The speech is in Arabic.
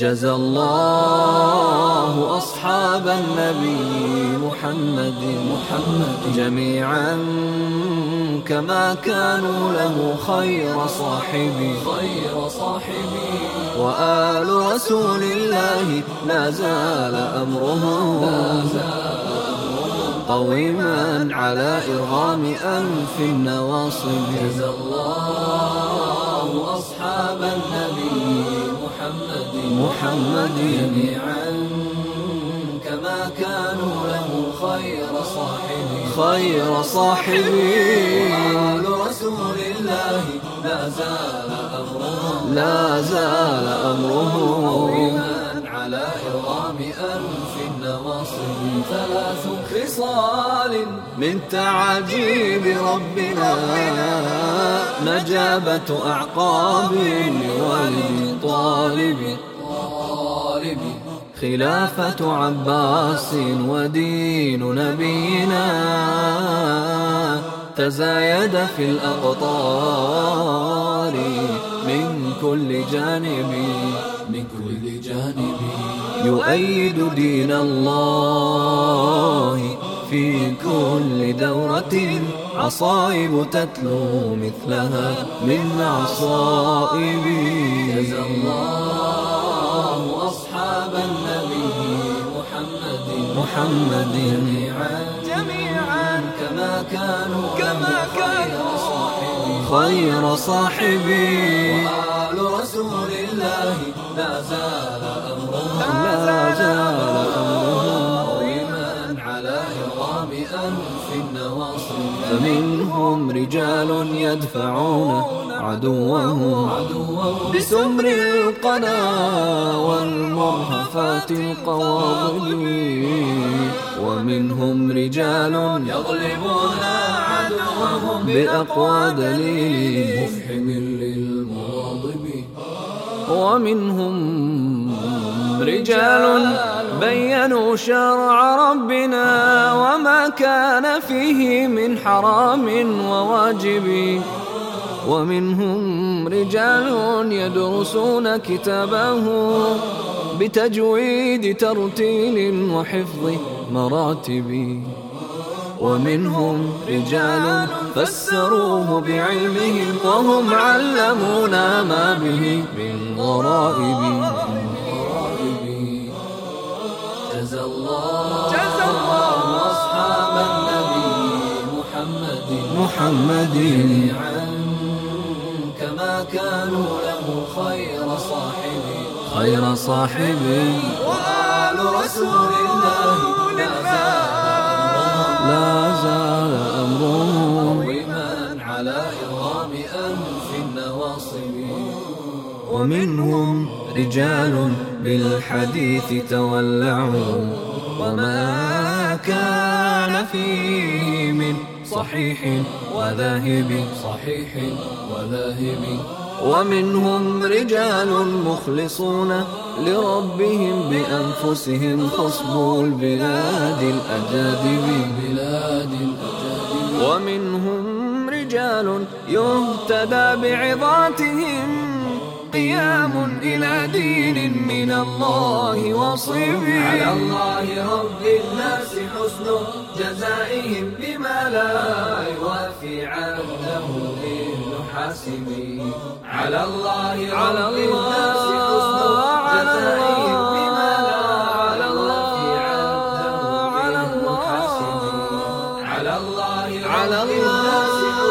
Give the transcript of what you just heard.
جزى الله أصحاب النبي محمد محمد جميعا كما كانوا له خير صاحبي. خير صاحبي وآل رسول الله لا زال أمرهم قويما على إرغام أنف النواصب. جزى الله أصحاب النبي محمد. محمد. جميعا كما له خير صاحبي. خير صاحبي. وآل رسول الله لا زال أمره لا زال أمره على إرغام أنف النواصب. ثلاث خصال من تعجيب ربنا نجابة أعقاب طالب طالب. خلافة عباس ودين نبينا تزايد في الأقطار من كل جانب من كل جانب. يؤيد دين الله في كل دورة عصائب تتلو مثلها من عصائب محمد. جميعا. جميعا كما كانوا كما كانوا. خير صاحبي وآل رسول الله. لا زال أمرهم. لا زال أمرهم. على إرغام أنف النواصي. فمنهم رجال يدفعون عدوهم بسمر القنا والمرهفات القواضب ومنهم رجال يغلبون عدوهم بأقوى دليل. مفحم للمواضب ومنهم رجال بينوا شرع ربنا وما كان فيه من حرام وواجب. ومنهم رجال يدرسون كتابه بتجويد ترتيل وحفظ مراتب. ومنهم رجال فسروه بعلمهم وهم علمونا ما به من غرائب. جزى الله جزى الله أصحاب النبي محمد محمد. جميعا كما كانوا له خير صاحبي خير صاحبي وآل رسول الله لا زال أمره قويما على إرغام أنف النواصب. ومنهم رجال بالحديث تولعوا. وما كان فيه من صحيح وذاهب. صحيح وذاهب. ومنهم رجال مخلصون لربهم بأنفسهم خصبوا البلاد الأجادب ومنهم رجال يهتدى بعظاتهم. قيام إلى دين من الله وصيب. على الله رب الناس حسن جزائهم بما لا يوافي عبده الحاسبين على الله على الله على الله على الله